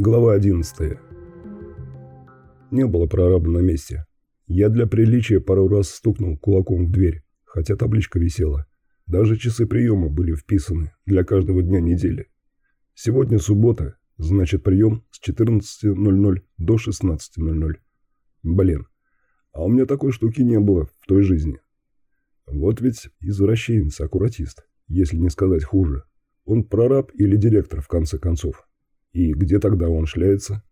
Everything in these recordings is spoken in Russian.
Глава 11. Не было прораба на месте. Я для приличия пару раз стукнул кулаком в дверь, хотя табличка висела. Даже часы приема были вписаны для каждого дня недели. Сегодня суббота, значит прием с 14.00 до 16.00. Блин, а у меня такой штуки не было в той жизни. Вот ведь извращенец-аккуратист, если не сказать хуже. Он прораб или директор, в конце концов. И где тогда он шляется?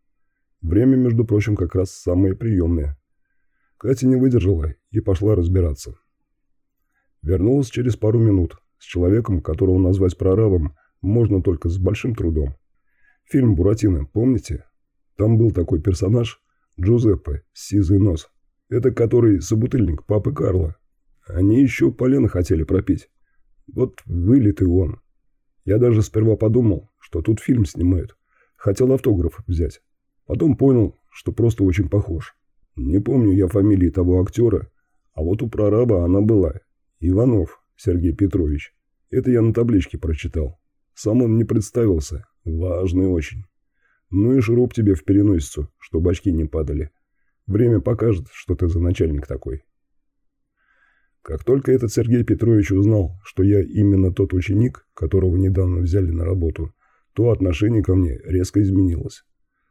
Время, между прочим, как раз самое приемное. Катя не выдержала и пошла разбираться. Вернулась через пару минут с человеком, которого назвать прорабом можно только с большим трудом. Фильм «Буратино», помните? Там был такой персонаж Джузеппе, сизый нос. Это который собутыльник папы Карла. Они еще полено хотели пропить. Вот вылитый он. Я даже сперва подумал, что тут фильм снимают. Хотел автограф взять. Потом понял, что просто очень похож. Не помню я фамилии того актера, а вот у прораба она была. Иванов Сергей Петрович. Это я на табличке прочитал. Сам он не представился. Важный очень. Ну и шуруп тебе в переносицу, чтобы очки не падали. Время покажет, что ты за начальник такой. Как только этот Сергей Петрович узнал, что я именно тот ученик, которого недавно взяли на работу, то отношение ко мне резко изменилось.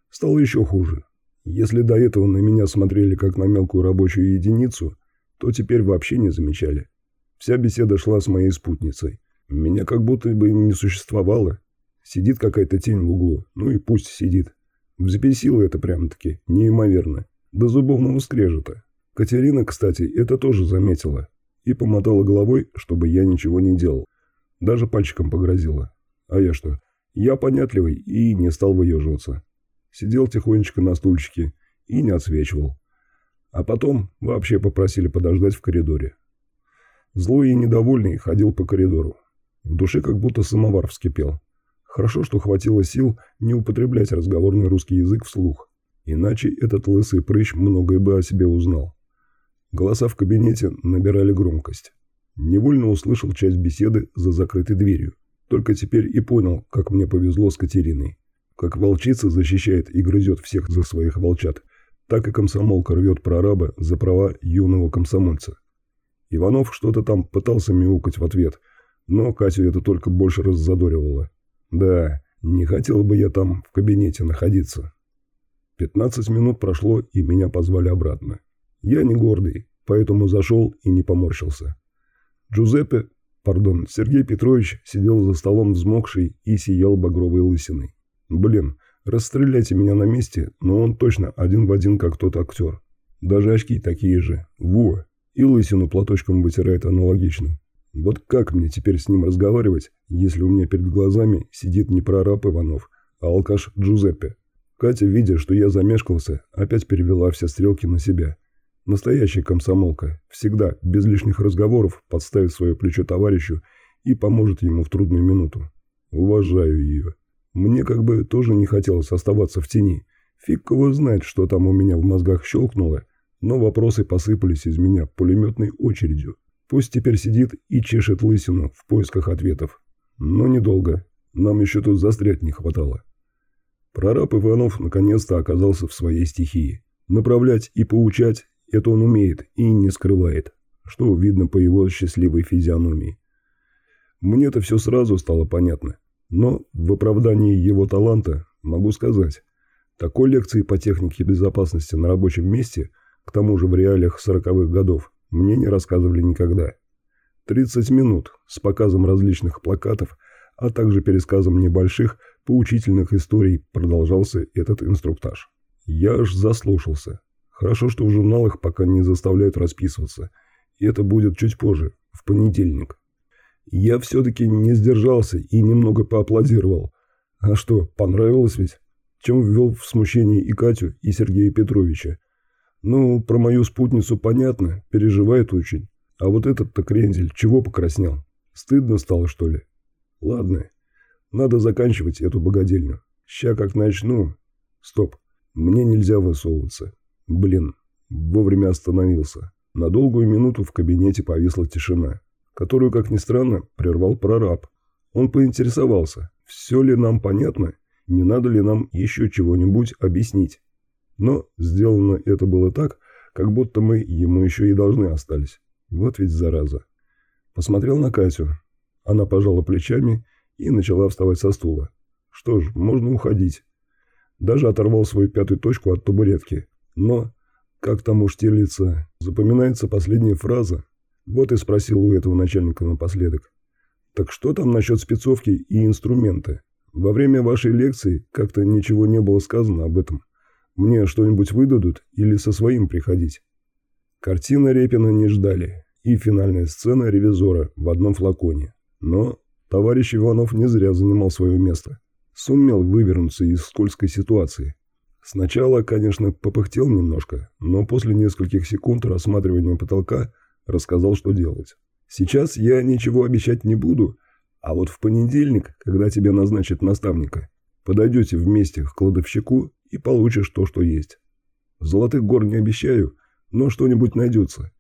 Стало еще хуже. Если до этого на меня смотрели как на мелкую рабочую единицу, то теперь вообще не замечали. Вся беседа шла с моей спутницей. Меня как будто бы не существовало. Сидит какая-то тень в углу, ну и пусть сидит. Взбесило это прямо-таки, неимоверно. До зубовного скрежета. Катерина, кстати, это тоже заметила и помотала головой, чтобы я ничего не делал. Даже пальчиком погрозила. А я что? Я понятливый и не стал выеживаться. Сидел тихонечко на стульчике и не отсвечивал. А потом вообще попросили подождать в коридоре. Злой и недовольный ходил по коридору. В душе как будто самовар вскипел. Хорошо, что хватило сил не употреблять разговорный русский язык вслух. Иначе этот лысый прыщ многое бы о себе узнал. Голоса в кабинете набирали громкость. Невольно услышал часть беседы за закрытой дверью. Только теперь и понял, как мне повезло с Катериной. Как волчица защищает и грызет всех за своих волчат, так и комсомолка рвет прораба за права юного комсомольца. Иванов что-то там пытался мяукать в ответ, но Катю это только больше раззадоривало. Да, не хотел бы я там в кабинете находиться. Пятнадцать минут прошло, и меня позвали обратно. Я не гордый, поэтому зашел и не поморщился. Джузеппе, пардон, Сергей Петрович сидел за столом взмокший и сиял багровой лысиной. Блин, расстреляйте меня на месте, но он точно один в один, как тот актер. Даже очки такие же. Во! И лысину платочком вытирает аналогично. Вот как мне теперь с ним разговаривать, если у меня перед глазами сидит не прораб Иванов, а алкаш Джузеппе? Катя, видя, что я замешкался, опять перевела все стрелки на себя. Настоящая комсомолка всегда, без лишних разговоров, подставит свое плечо товарищу и поможет ему в трудную минуту. Уважаю ее. Мне как бы тоже не хотелось оставаться в тени. Фиг его знает, что там у меня в мозгах щелкнуло, но вопросы посыпались из меня пулеметной очередью. Пусть теперь сидит и чешет лысину в поисках ответов. Но недолго. Нам еще тут застрять не хватало. Прораб Иванов наконец-то оказался в своей стихии. Направлять и поучать это он умеет и не скрывает, что видно по его счастливой физиономии. Мне-то все сразу стало понятно, но в оправдании его таланта могу сказать, такой лекции по технике безопасности на рабочем месте, к тому же в реалиях сороковых годов, мне не рассказывали никогда. 30 минут с показом различных плакатов, а также пересказом небольших поучительных историй продолжался этот инструктаж. Я аж заслушался. Хорошо, что в журналах пока не заставляют расписываться. И это будет чуть позже, в понедельник. Я все-таки не сдержался и немного поаплодировал. А что, понравилось ведь? Чем ввел в смущение и Катю, и Сергея Петровича. Ну, про мою спутницу понятно, переживает очень. А вот этот-то крендель чего покраснел? Стыдно стало, что ли? Ладно, надо заканчивать эту богадельню. Ща как начну... Стоп, мне нельзя высовываться. Блин, вовремя остановился. На долгую минуту в кабинете повисла тишина, которую, как ни странно, прервал прораб. Он поинтересовался, все ли нам понятно не надо ли нам еще чего-нибудь объяснить. Но сделано это было так, как будто мы ему еще и должны остались. Вот ведь зараза. Посмотрел на Катю. Она пожала плечами и начала вставать со стула. Что ж, можно уходить. Даже оторвал свою пятую точку от табуретки. Но, как там у Штирлица, запоминается последняя фраза. Вот и спросил у этого начальника напоследок. Так что там насчет спецовки и инструменты? Во время вашей лекции как-то ничего не было сказано об этом. Мне что-нибудь выдадут или со своим приходить? Картина Репина не ждали. И финальная сцена ревизора в одном флаконе. Но товарищ Иванов не зря занимал свое место. Сумел вывернуться из скользкой ситуации. Сначала, конечно, попыхтел немножко, но после нескольких секунд рассматривания потолка рассказал, что делать. Сейчас я ничего обещать не буду, а вот в понедельник, когда тебя назначат наставника, подойдете вместе к кладовщику и получишь то, что есть. Золотых гор не обещаю, но что-нибудь найдется.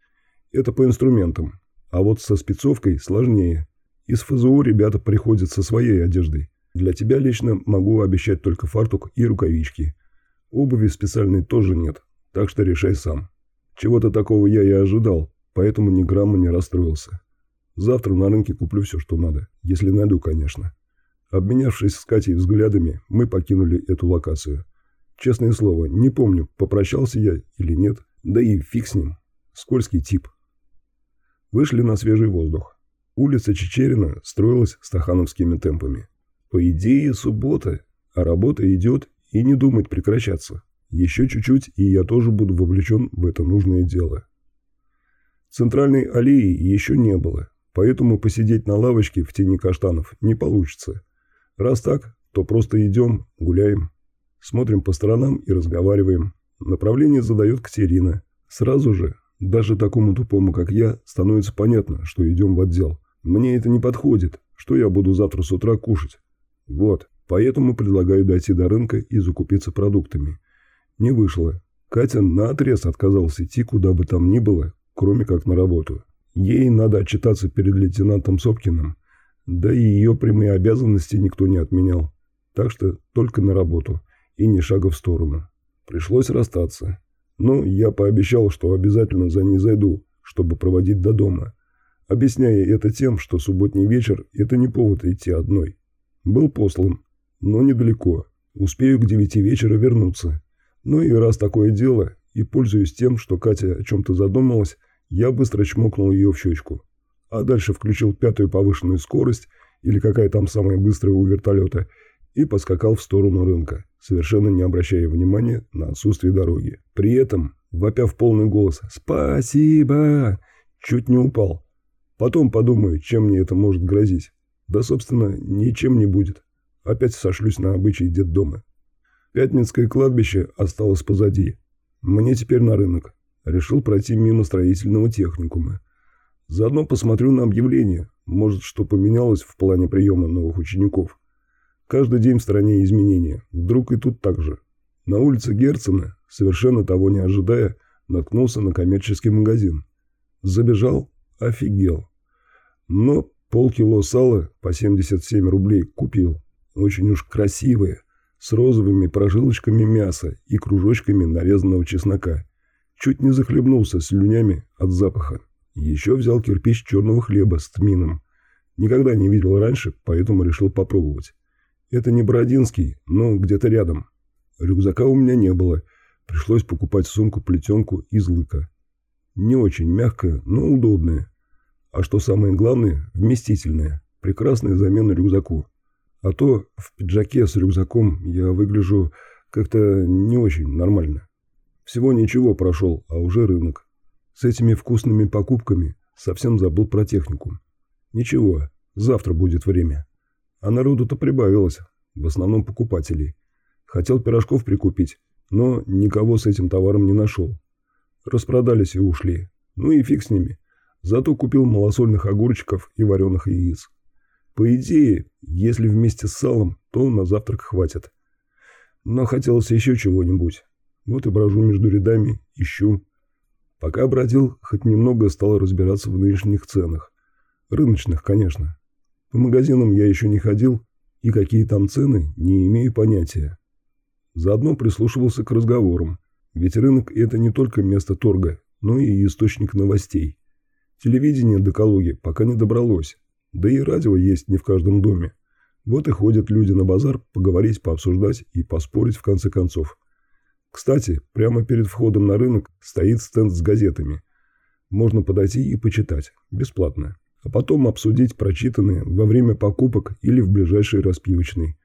Это по инструментам. А вот со спецовкой сложнее. Из ФЗУ ребята приходят со своей одеждой. Для тебя лично могу обещать только фартук и рукавички. Обуви специальной тоже нет, так что решай сам. Чего-то такого я и ожидал, поэтому ни грамма не расстроился. Завтра на рынке куплю все, что надо, если найду, конечно. Обменявшись с Катей взглядами, мы покинули эту локацию. Честное слово, не помню, попрощался я или нет, да и фиг с ним. Скользкий тип. Вышли на свежий воздух. Улица Чечерина строилась стахановскими темпами. По идее, суббота, а работа идет и не думает прекращаться. Еще чуть-чуть, и я тоже буду вовлечен в это нужное дело. Центральной аллеи еще не было, Поэтому посидеть на лавочке в тени каштанов не получится. Раз так, то просто идем, гуляем, смотрим по сторонам и разговариваем. Направление задает Катерина. Сразу же, даже такому тупому, как я, становится понятно, что идем в отдел. Мне это не подходит. Что я буду завтра с утра кушать? Вот, поэтому предлагаю дойти до рынка и закупиться продуктами. Не вышло. Катя наотрез отказалась идти куда бы там ни было, кроме как на работу. Ей надо отчитаться перед лейтенантом Сопкиным, да и ее прямые обязанности никто не отменял. Так что только на работу и ни шага в сторону. Пришлось расстаться. Но я пообещал, что обязательно за ней зайду, чтобы проводить до дома, объясняя это тем, что субботний вечер – это не повод идти одной. Был послан, но недалеко. Успею к девяти вечера вернуться. Ну и раз такое дело, и пользуюсь тем, что Катя о чем-то задумалась, я быстро чмокнул ее в щечку, а дальше включил пятую повышенную скорость, или какая там самая быстрая у вертолета, и поскакал в сторону рынка, совершенно не обращая внимания на отсутствие дороги. При этом, вопя в полный голос «Спасибо!», чуть не упал. Потом подумаю, чем мне это может грозить. Да, собственно, ничем не будет. Опять сошлюсь на обычай детдома. Пятницкое кладбище осталось позади. Мне теперь на рынок решил пройти мимо строительного техникума. Заодно посмотрю на объявление, может, что поменялось в плане приема новых учеников. Каждый день в стране изменения, вдруг и тут так же. На улице Герцена, совершенно того не ожидая, наткнулся на коммерческий магазин. Забежал, офигел. Но полкило сала по 77 рублей купил. Очень уж красивое, с розовыми прожилочками мяса и кружочками нарезанного чеснока. Чуть не захлебнулся слюнями от запаха. Еще взял кирпич черного хлеба с тмином. Никогда не видел раньше, поэтому решил попробовать. Это не Бородинский, но где-то рядом. Рюкзака у меня не было. Пришлось покупать сумку-плетенку из лыка. Не очень мягкая, но удобная. А что самое главное, вместительная. Прекрасная замена рюкзаку. А то в пиджаке с рюкзаком я выгляжу как-то не очень нормально. Всего ничего прошел, а уже рынок. С этими вкусными покупками совсем забыл про технику. Ничего, завтра будет время. А народу-то прибавилось, в основном покупателей. Хотел пирожков прикупить, но никого с этим товаром не нашел. Распродались и ушли. Ну и фиг с ними. Зато купил малосольных огурчиков и вареных яиц. По идее, если вместе с салом, то на завтрак хватит. Но хотелось еще чего-нибудь. Вот и брожу между рядами, ищу. Пока бродил, хоть немного стал разбираться в нынешних ценах. Рыночных, конечно. По магазинам я еще не ходил И какие там цены, не имею понятия. Заодно прислушивался к разговорам, ведь рынок – это не только место торга, но и источник новостей. Телевидение до Калуги пока не добралось, да и радио есть не в каждом доме. Вот и ходят люди на базар поговорить, пообсуждать и поспорить в конце концов. Кстати, прямо перед входом на рынок стоит стенд с газетами. Можно подойти и почитать, бесплатно. А потом обсудить прочитанное во время покупок или в ближайшей распивочной.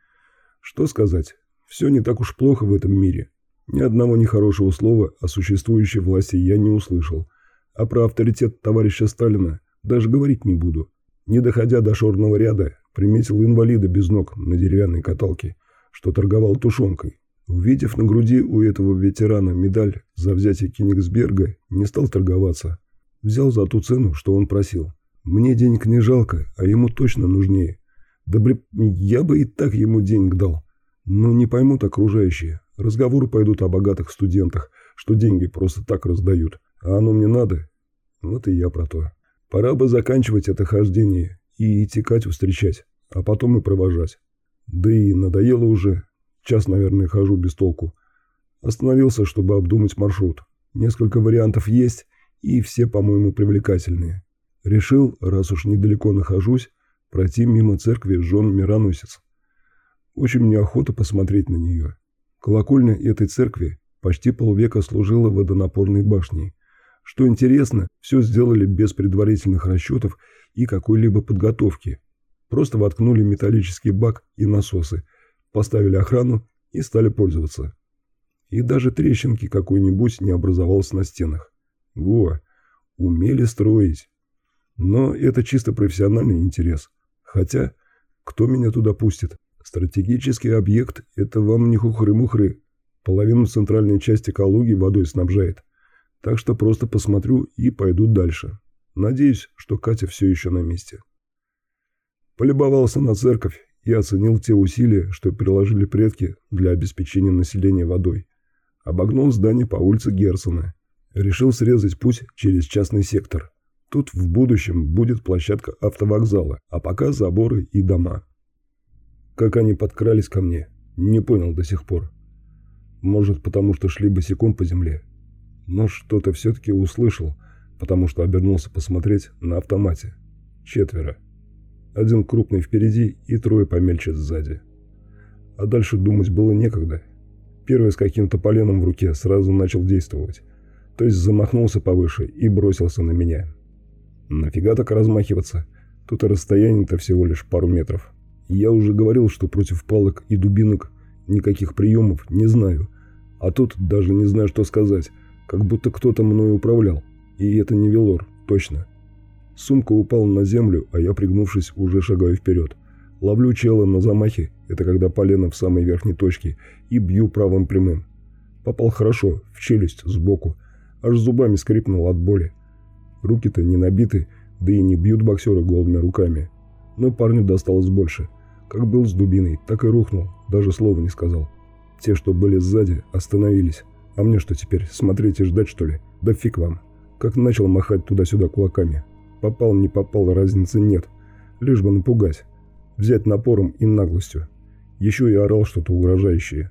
Что сказать, все не так уж плохо в этом мире. Ни одного нехорошего слова о существующей власти я не услышал. А про авторитет товарища Сталина даже говорить не буду. Не доходя до шорного ряда, приметил инвалида без ног на деревянной каталке, что торговал тушенкой. Увидев на груди у этого ветерана медаль за взятие Кенигсберга, не стал торговаться. Взял за ту цену, что он просил. Мне денег не жалко, а ему точно нужнее. Да бри... я бы и так ему денег дал. Но не поймут окружающие. Разговоры пойдут о богатых студентах, что деньги просто так раздают. А оно мне надо? Вот и я про то. Пора бы заканчивать это хождение и идти Катю встречать, а потом и провожать. Да и надоело уже. Час, наверное, хожу без толку. Остановился, чтобы обдумать маршрут. Несколько вариантов есть, и все, по-моему, привлекательные. Решил, раз уж недалеко нахожусь, пройти мимо церкви жен Мироносец. Очень мне охота посмотреть на нее. Колокольня этой церкви почти полвека служила водонапорной башней. Что интересно, все сделали без предварительных расчетов и какой-либо подготовки. Просто воткнули металлический бак и насосы, поставили охрану и стали пользоваться. И даже трещинки какой-нибудь не образовалось на стенах. Во, умели строить. Но это чисто профессиональный интерес. Хотя, кто меня туда пустит? Стратегический объект – это вам не хухры-мухры. Половину центральной части Калуги водой снабжает. Так что просто посмотрю и пойду дальше. Надеюсь, что Катя все еще на месте. Полюбовался на церковь и оценил те усилия, что приложили предки для обеспечения населения водой. Обогнул здание по улице Герцена. Решил срезать путь через частный сектор. Тут в будущем будет площадка автовокзала, а пока заборы и дома. Как они подкрались ко мне, не понял до сих пор. Может, потому что шли босиком по земле. Но что-то все-таки услышал, потому что обернулся посмотреть на автомате. Четверо. Один крупный впереди и трое помельче сзади. А дальше думать было некогда. Первый с каким-то поленом в руке сразу начал действовать. То есть замахнулся повыше и бросился на меня. Нафига так размахиваться? Тут и расстояние-то всего лишь пару метров. Я уже говорил, что против палок и дубинок никаких приемов не знаю. А тут даже не знаю, что сказать. Как будто кто-то мной управлял. И это не Велор, точно. Сумка упала на землю, а я, пригнувшись, уже шагаю вперед. Ловлю чела на замахе, это когда полено в самой верхней точке, и бью правым прямым. Попал хорошо, в челюсть, сбоку. Аж зубами скрипнул от боли. Руки-то не набиты, да и не бьют боксеры голыми руками. Но парню досталось больше. Как был с дубиной, так и рухнул, даже слова не сказал. Те, что были сзади, остановились. А мне что теперь, смотреть и ждать, что ли? Да фиг вам. Как начал махать туда-сюда кулаками. Попал, не попал, разницы нет. Лишь бы напугать. Взять напором и наглостью. Еще и орал что-то угрожающее.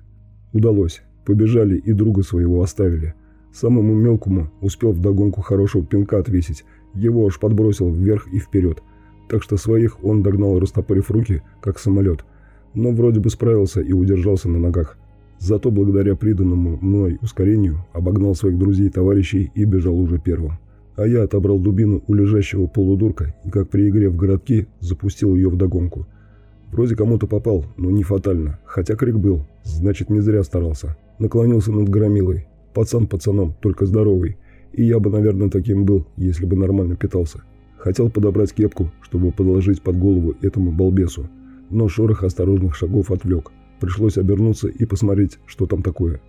Удалось. Побежали и друга своего оставили. Самому мелкому успел вдогонку хорошего пинка отвесить. Его аж подбросил вверх и вперед. Так что своих он догнал, растопырив руки, как самолет. Но вроде бы справился и удержался на ногах. Зато благодаря приданному мной ускорению обогнал своих друзей и товарищей и бежал уже первым. А я отобрал дубину у лежащего полудурка и, как при игре в городки, запустил ее в догонку. Вроде кому-то попал, но не фатально, хотя крик был, значит не зря старался. Наклонился над громилой. Пацан пацаном, только здоровый. И я бы, наверное, таким был, если бы нормально питался. Хотел подобрать кепку, чтобы подложить под голову этому балбесу, но шорох осторожных шагов отвлек. Пришлось обернуться и посмотреть, что там такое.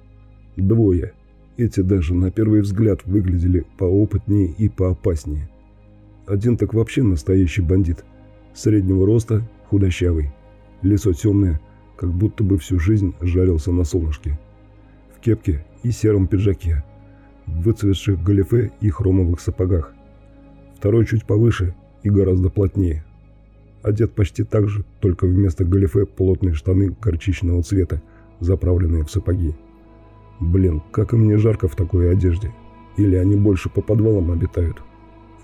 Двое. Эти даже на первый взгляд выглядели поопытнее и поопаснее. Один так вообще настоящий бандит. Среднего роста, худощавый. Лицо темное, как будто бы всю жизнь жарился на солнышке. В кепке и сером пиджаке. В выцветших галифе и хромовых сапогах. Второй чуть повыше и гораздо плотнее. Одет почти так же, только вместо галифе плотные штаны горчичного цвета, заправленные в сапоги. Блин, как им не жарко в такой одежде. Или они больше по подвалам обитают.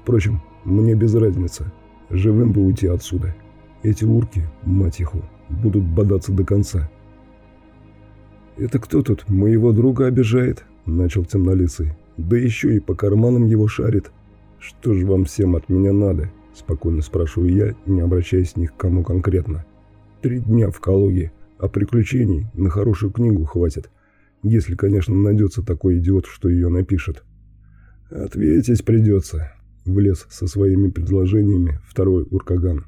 Впрочем, мне без разницы. Живым бы уйти отсюда. Эти урки, мать их, будут бодаться до конца. «Это кто тут моего друга обижает?» – начал темнолицый. «Да еще и по карманам его шарит. Что же вам всем от меня надо?» – спокойно спрашиваю я, не обращаясь ни к кому конкретно. «Три дня в Калуге, а приключений на хорошую книгу хватит. Если, конечно, найдется такой идиот, что ее напишет». «Ответить придется», – влез со своими предложениями второй Уркаган.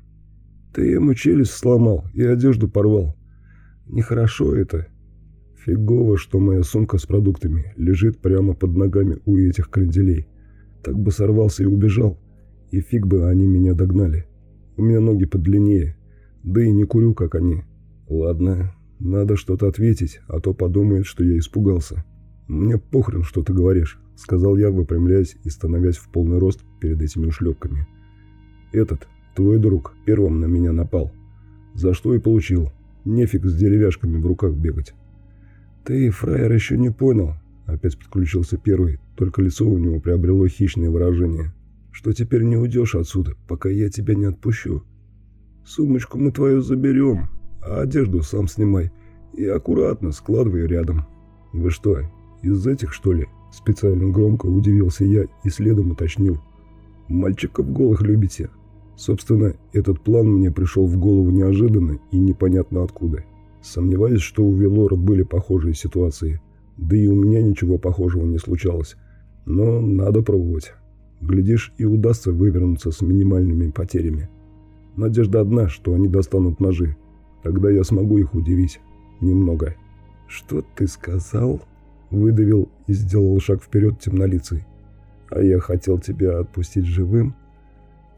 «Ты ему челюсть сломал и одежду порвал. Нехорошо это». Фигово, что моя сумка с продуктами лежит прямо под ногами у этих кренделей. Так бы сорвался и убежал, и фиг бы они меня догнали. У меня ноги подлиннее, да и не курю, как они. Ладно, надо что-то ответить, а то подумает, что я испугался. Мне похрен, что ты говоришь, сказал я, выпрямляясь и становясь в полный рост перед этими ушлепками. Этот, твой друг, первым на меня напал. За что и получил. Нефиг с деревяшками в руках бегать. «Ты, фраер, еще не понял», — опять подключился первый, только лицо у него приобрело хищное выражение, «что теперь не уйдешь отсюда, пока я тебя не отпущу. Сумочку мы твою заберем, а одежду сам снимай и аккуратно складывай рядом». «Вы что, из этих, что ли?» Специально громко удивился я и следом уточнил. «Мальчиков голых любите?» Собственно, этот план мне пришел в голову неожиданно и непонятно откуда. Сомневаюсь, что у Велора были похожие ситуации. Да и у меня ничего похожего не случалось. Но надо пробовать. Глядишь, и удастся вывернуться с минимальными потерями. Надежда одна, что они достанут ножи. Тогда я смогу их удивить. Немного. «Что ты сказал?» Выдавил и сделал шаг вперед темнолицый. «А я хотел тебя отпустить живым?»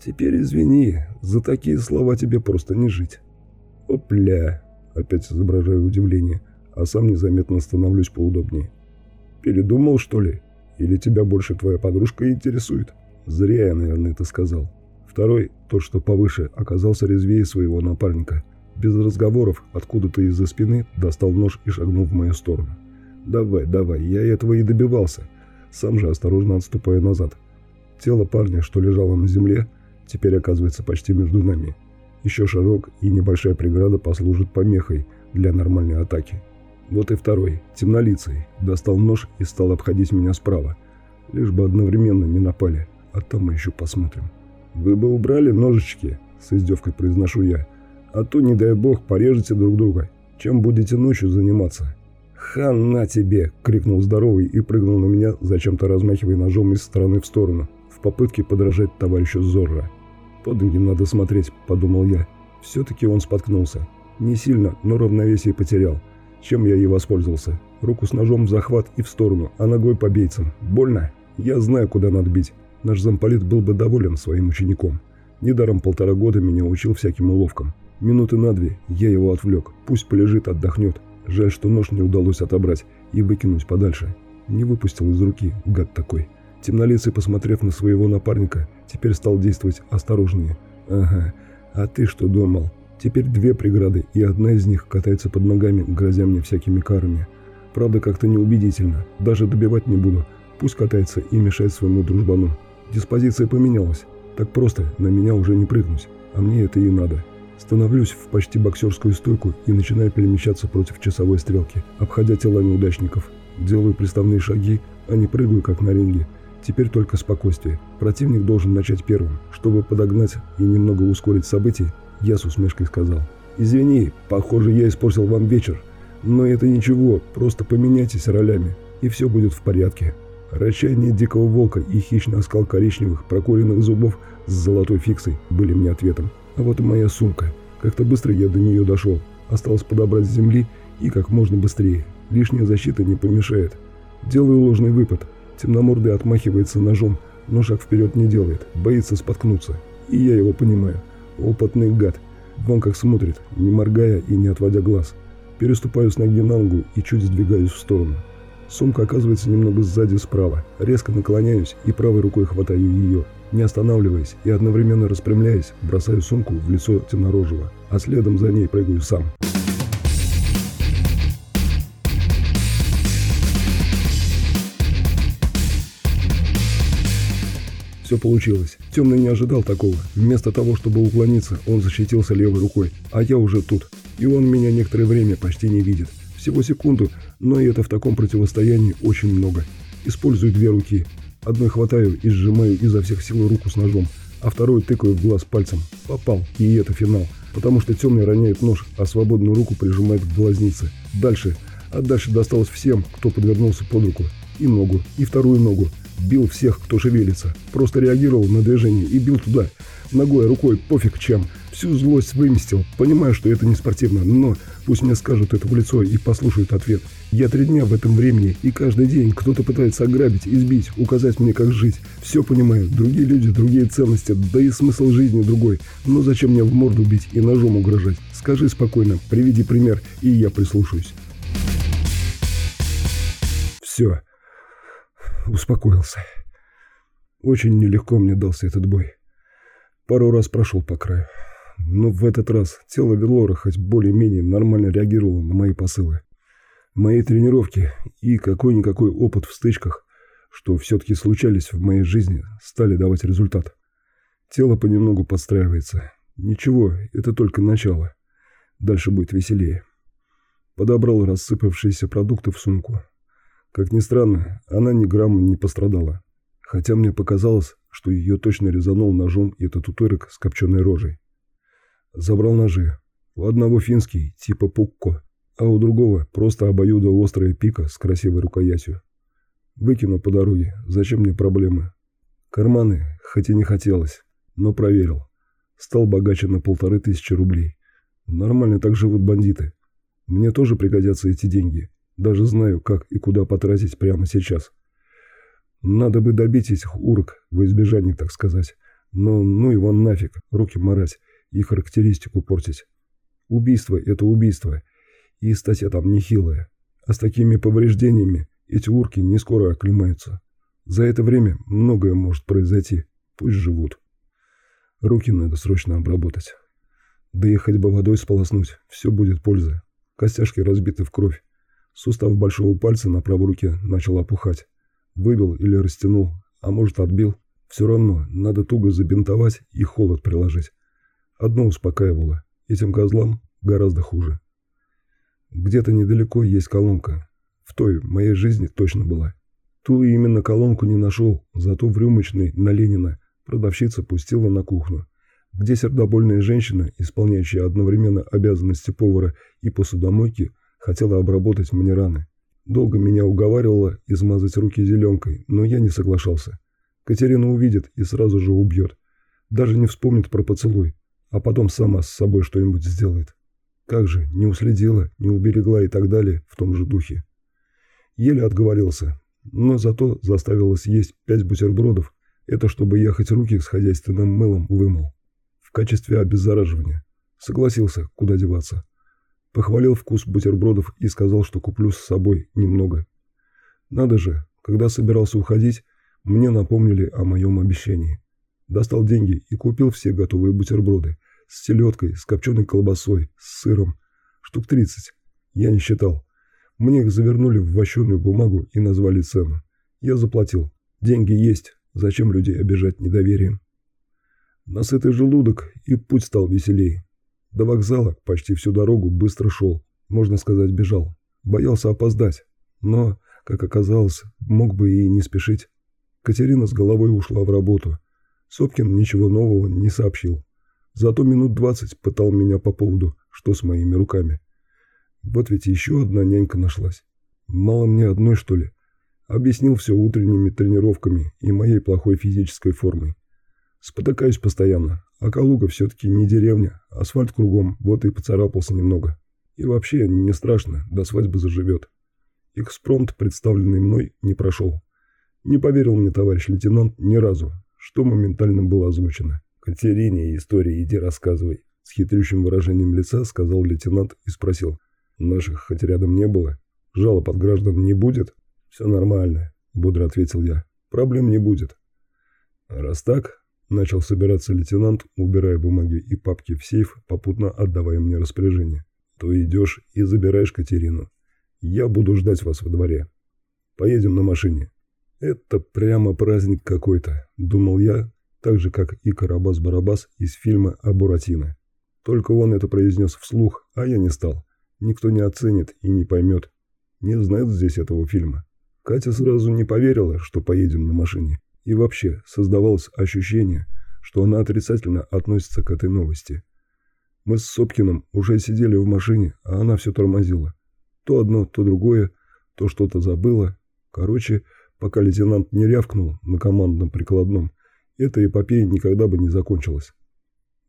«Теперь извини, за такие слова тебе просто не жить». «Опля!» Опять изображаю удивление, а сам незаметно становлюсь поудобнее. «Передумал, что ли? Или тебя больше твоя подружка интересует?» Зря я, наверное, это сказал. Второй, тот, что повыше, оказался резвее своего напарника. Без разговоров, откуда-то из-за спины, достал нож и шагнул в мою сторону. «Давай, давай, я этого и добивался». Сам же осторожно отступая назад. Тело парня, что лежало на земле, теперь оказывается почти между нами. Еще шажок и небольшая преграда послужит помехой для нормальной атаки. Вот и второй, темнолицый, достал нож и стал обходить меня справа. Лишь бы одновременно не напали, а там мы еще посмотрим. «Вы бы убрали ножички», — с издевкой произношу я. «А то, не дай бог, порежете друг друга. Чем будете ночью заниматься?» «Хан на тебе!» — крикнул здоровый и прыгнул на меня, зачем-то размахивая ножом из стороны в сторону, в попытке подражать товарищу Зорро. «Под ноги надо смотреть», — подумал я. Все-таки он споткнулся. Не сильно, но равновесие потерял. Чем я и воспользовался. Руку с ножом в захват и в сторону, а ногой по бейцам. Больно? Я знаю, куда надо бить. Наш замполит был бы доволен своим учеником. Недаром полтора года меня учил всяким уловкам. Минуты на две я его отвлек. Пусть полежит, отдохнет. Жаль, что нож не удалось отобрать и выкинуть подальше. Не выпустил из руки, гад такой. Темнолицый, посмотрев на своего напарника, теперь стал действовать осторожнее. «Ага, а ты что думал? Теперь две преграды, и одна из них катается под ногами, грозя мне всякими карами. Правда, как-то неубедительно. Даже добивать не буду. Пусть катается и мешает своему дружбану. Диспозиция поменялась. Так просто на меня уже не прыгнуть. А мне это и надо. Становлюсь в почти боксерскую стойку и начинаю перемещаться против часовой стрелки, обходя тела неудачников. Делаю приставные шаги, а не прыгаю, как на ринге. Теперь только спокойствие. Противник должен начать первым. Чтобы подогнать и немного ускорить события, я с усмешкой сказал. «Извини, похоже, я испортил вам вечер. Но это ничего, просто поменяйтесь ролями, и все будет в порядке». Рычание дикого волка и хищный оскал коричневых, прокуренных зубов с золотой фиксой были мне ответом. А вот и моя сумка. Как-то быстро я до нее дошел. Осталось подобрать с земли и как можно быстрее. Лишняя защита не помешает. Делаю ложный выпад, Темномордый отмахивается ножом, но шаг вперед не делает, боится споткнуться. И я его понимаю. Опытный гад. Вон как смотрит, не моргая и не отводя глаз. Переступаю с ноги на ногу и чуть сдвигаюсь в сторону. Сумка оказывается немного сзади справа. Резко наклоняюсь и правой рукой хватаю ее. Не останавливаясь и одновременно распрямляясь, бросаю сумку в лицо темнорожего, а следом за ней прыгаю сам. Все получилось. Темный не ожидал такого. Вместо того, чтобы уклониться, он защитился левой рукой, а я уже тут. И он меня некоторое время почти не видит. Всего секунду, но и это в таком противостоянии очень много. Использую две руки. Одной хватаю и сжимаю изо всех сил руку с ножом, а второй тыкаю в глаз пальцем. Попал, и это финал. Потому что темный роняет нож, а свободную руку прижимает к глазнице. Дальше. А дальше досталось всем, кто подвернулся под руку. И ногу, и вторую ногу. Бил всех, кто шевелится. Просто реагировал на движение и бил туда. Ногой, рукой, пофиг чем. Всю злость выместил. Понимаю, что это не спортивно, но пусть мне скажут это в лицо и послушают ответ. Я три дня в этом времени, и каждый день кто-то пытается ограбить, избить, указать мне, как жить. Все понимаю, другие люди, другие ценности, да и смысл жизни другой. Но зачем мне в морду бить и ножом угрожать? Скажи спокойно, приведи пример, и я прислушаюсь. Все успокоился. Очень нелегко мне дался этот бой. Пару раз прошел по краю. Но в этот раз тело Велора хоть более-менее нормально реагировало на мои посылы. Мои тренировки и какой-никакой опыт в стычках, что все-таки случались в моей жизни, стали давать результат. Тело понемногу подстраивается. Ничего, это только начало. Дальше будет веселее. Подобрал рассыпавшиеся продукты в сумку. Как ни странно, она ни грамма не пострадала. Хотя мне показалось, что ее точно резанул ножом этот утырок с копченой рожей. Забрал ножи. У одного финский, типа пукко, а у другого просто обоюдоострая пика с красивой рукоятью. Выкину по дороге, зачем мне проблемы? Карманы, хоть и не хотелось, но проверил. Стал богаче на полторы тысячи рублей. Нормально так живут бандиты. Мне тоже пригодятся эти деньги. Даже знаю, как и куда потратить прямо сейчас. Надо бы добить этих урок, в избежание, так сказать. Но ну его нафиг, руки марать и характеристику портить. Убийство – это убийство. И статья там нехилая. А с такими повреждениями эти урки не скоро оклемаются. За это время многое может произойти. Пусть живут. Руки надо срочно обработать. Да и хоть бы водой сполоснуть, все будет польза. Костяшки разбиты в кровь. Сустав большого пальца на правой руке начал опухать. Выбил или растянул, а может отбил. Все равно надо туго забинтовать и холод приложить. Одно успокаивало. Этим козлам гораздо хуже. Где-то недалеко есть колонка. В той моей жизни точно была. Ту именно колонку не нашел, зато в рюмочной на Ленина продавщица пустила на кухню, где сердобольная женщина, исполняющая одновременно обязанности повара и посудомойки, Хотела обработать мне раны. Долго меня уговаривала измазать руки зеленкой, но я не соглашался. Катерина увидит и сразу же убьет. Даже не вспомнит про поцелуй, а потом сама с собой что-нибудь сделает. Как же, не уследила, не уберегла и так далее в том же духе. Еле отговорился, но зато заставила съесть пять бутербродов. Это чтобы я хоть руки с хозяйственным мылом вымыл. В качестве обеззараживания. Согласился, куда деваться. Похвалил вкус бутербродов и сказал, что куплю с собой немного. Надо же, когда собирался уходить, мне напомнили о моем обещании. Достал деньги и купил все готовые бутерброды с селедкой, с копченой колбасой, с сыром. Штук 30. Я не считал. Мне их завернули в вощеную бумагу и назвали цену. Я заплатил. Деньги есть. Зачем людей обижать недоверием? Насытый желудок, и путь стал веселее. До вокзала почти всю дорогу быстро шел, можно сказать, бежал. Боялся опоздать, но, как оказалось, мог бы и не спешить. Катерина с головой ушла в работу. Сопкин ничего нового не сообщил. Зато минут двадцать пытал меня по поводу, что с моими руками. Вот ведь еще одна нянька нашлась. Мало мне одной, что ли? Объяснил все утренними тренировками и моей плохой физической формой. Спотыкаюсь постоянно, а Калуга все-таки не деревня, асфальт кругом, вот и поцарапался немного. И вообще не страшно, до свадьбы заживет. Экспромт, представленный мной, не прошел. Не поверил мне товарищ лейтенант ни разу, что моментально было озвучено. «Катерине истории иди рассказывай», — с хитрющим выражением лица сказал лейтенант и спросил. «Наших хоть рядом не было? Жалоб от граждан не будет?» «Все нормально», — бодро ответил я. «Проблем не будет. Раз так, Начал собираться лейтенант, убирая бумаги и папки в сейф, попутно отдавая мне распоряжение. То идешь и забираешь Катерину. Я буду ждать вас во дворе. Поедем на машине. Это прямо праздник какой-то, думал я, так же, как и Карабас-Барабас из фильма о Буратино. Только он это произнес вслух, а я не стал. Никто не оценит и не поймет. Не знает здесь этого фильма. Катя сразу не поверила, что поедем на машине. И вообще создавалось ощущение, что она отрицательно относится к этой новости. Мы с Сопкиным уже сидели в машине, а она все тормозила. То одно, то другое, то что-то забыла. Короче, пока лейтенант не рявкнул на командном прикладном, эта эпопея никогда бы не закончилась.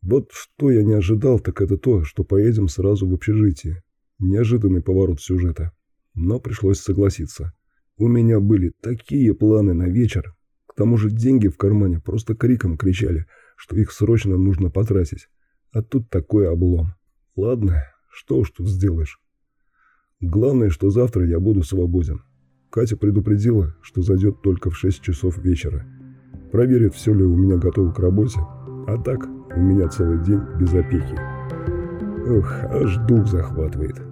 Вот что я не ожидал, так это то, что поедем сразу в общежитие. Неожиданный поворот сюжета. Но пришлось согласиться. У меня были такие планы на вечер. К тому же деньги в кармане просто криком кричали, что их срочно нужно потратить. А тут такой облом. Ладно, что уж тут сделаешь. Главное, что завтра я буду свободен. Катя предупредила, что зайдет только в 6 часов вечера. Проверит, все ли у меня готово к работе. А так, у меня целый день без опеки. Ох, аж дух захватывает.